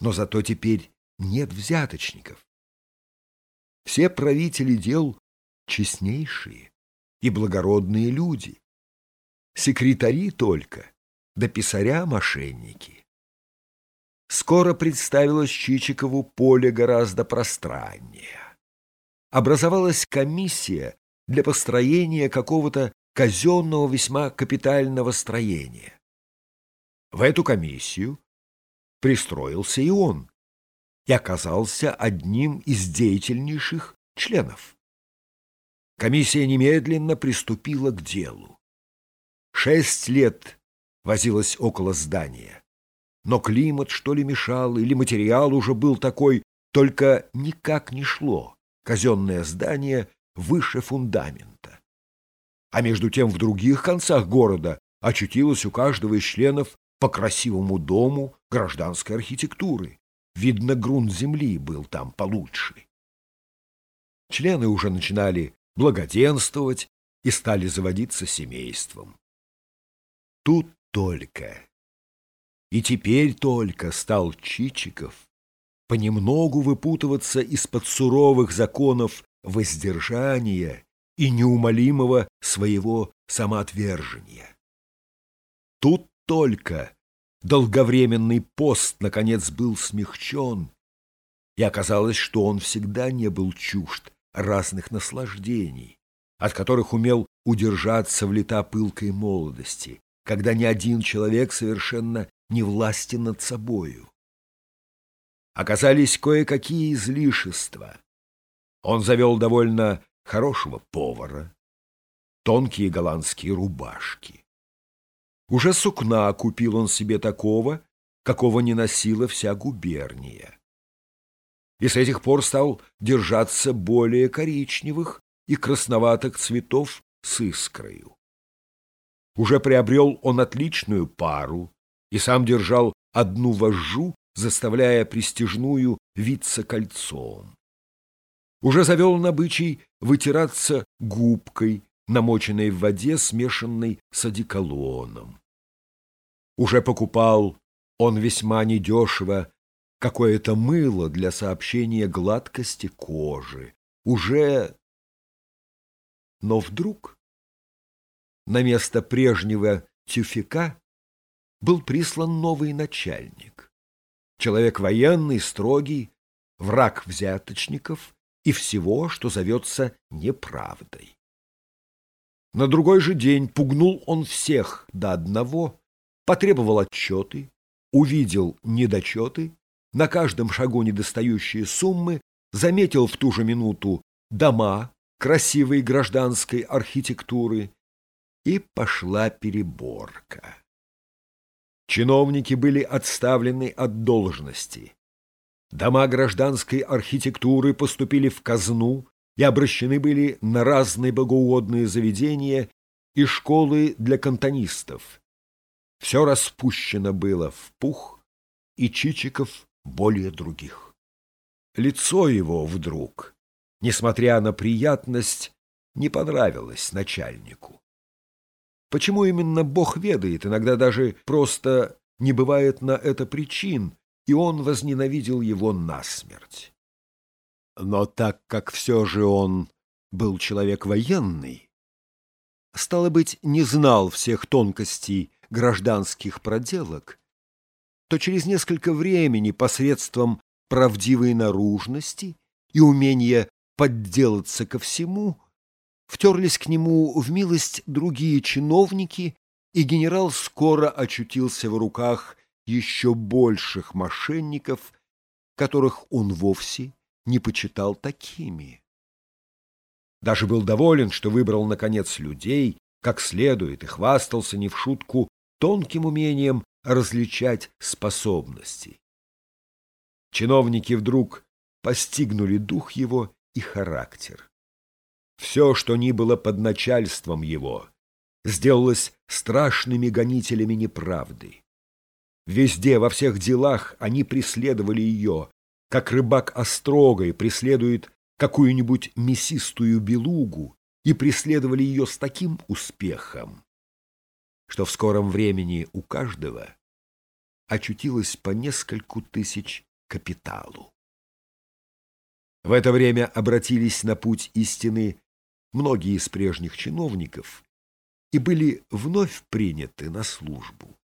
но зато теперь нет взяточников. Все правители дел честнейшие и благородные люди. Секретари только, да писаря мошенники. Скоро представилось Чичикову поле гораздо пространнее. Образовалась комиссия для построения какого-то казенного весьма капитального строения. В эту комиссию пристроился и он, и оказался одним из деятельнейших членов. Комиссия немедленно приступила к делу. Шесть лет возилась около здания. Но климат, что ли, мешал, или материал уже был такой, только никак не шло. Казенное здание выше фундамента. А между тем в других концах города очутилось у каждого из членов по красивому дому гражданской архитектуры. Видно, грунт земли был там получше. Члены уже начинали благоденствовать и стали заводиться семейством. Тут только, и теперь только стал Чичиков понемногу выпутываться из-под суровых законов воздержания и неумолимого своего самоотвержения. Тут только долговременный пост, наконец, был смягчен, и оказалось, что он всегда не был чужд разных наслаждений, от которых умел удержаться в лета пылкой молодости, когда ни один человек совершенно не властен над собою. Оказались кое-какие излишества. Он завел довольно хорошего повара, тонкие голландские рубашки. Уже сукна купил он себе такого, какого не носила вся губерния. И с этих пор стал держаться более коричневых и красноватых цветов с искрою. Уже приобрел он отличную пару и сам держал одну вожжу, заставляя пристежную виться кольцом. Уже завел на бычий вытираться губкой намоченной в воде, смешанной с одеколоном. Уже покупал он весьма недешево какое-то мыло для сообщения гладкости кожи. Уже... Но вдруг на место прежнего тюфика был прислан новый начальник. Человек военный, строгий, враг взяточников и всего, что зовется неправдой. На другой же день пугнул он всех до одного, потребовал отчеты, увидел недочеты, на каждом шагу недостающие суммы, заметил в ту же минуту дома красивой гражданской архитектуры, и пошла переборка. Чиновники были отставлены от должности. Дома гражданской архитектуры поступили в казну и обращены были на разные богоугодные заведения и школы для кантонистов. Все распущено было в пух, и Чичиков более других. Лицо его вдруг, несмотря на приятность, не понравилось начальнику. Почему именно Бог ведает, иногда даже просто не бывает на это причин, и он возненавидел его насмерть. Но так как все же он был человек военный, стало быть, не знал всех тонкостей гражданских проделок, то через несколько времени посредством правдивой наружности и умения подделаться ко всему втерлись к нему в милость другие чиновники, и генерал скоро очутился в руках еще больших мошенников, которых он вовсе не почитал такими. Даже был доволен, что выбрал, наконец, людей, как следует, и хвастался не в шутку тонким умением различать способности. Чиновники вдруг постигнули дух его и характер. Все, что ни было под начальством его, сделалось страшными гонителями неправды. Везде, во всех делах они преследовали ее, как рыбак острогой преследует какую-нибудь мясистую белугу, и преследовали ее с таким успехом, что в скором времени у каждого очутилось по нескольку тысяч капиталу. В это время обратились на путь истины многие из прежних чиновников и были вновь приняты на службу.